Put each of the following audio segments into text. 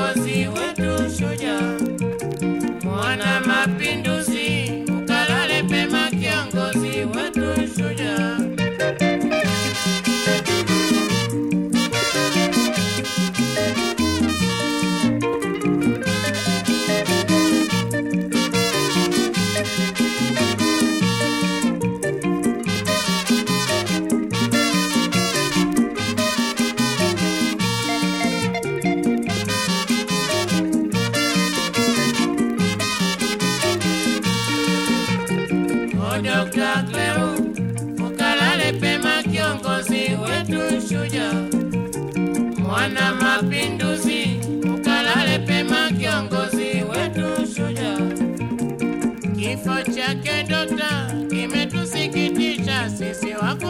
because he went to wana mapinduzi, ukalale pema kiongozi wetu shuja Kifo chake Dokta kimetusikitisha sisi wako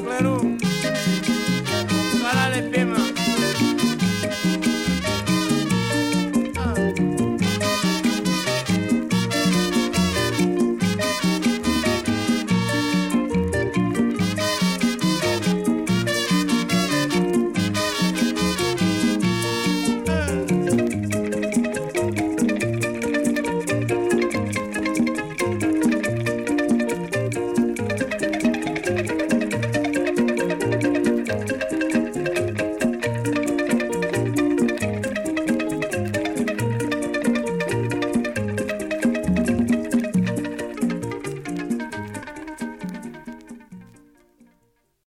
little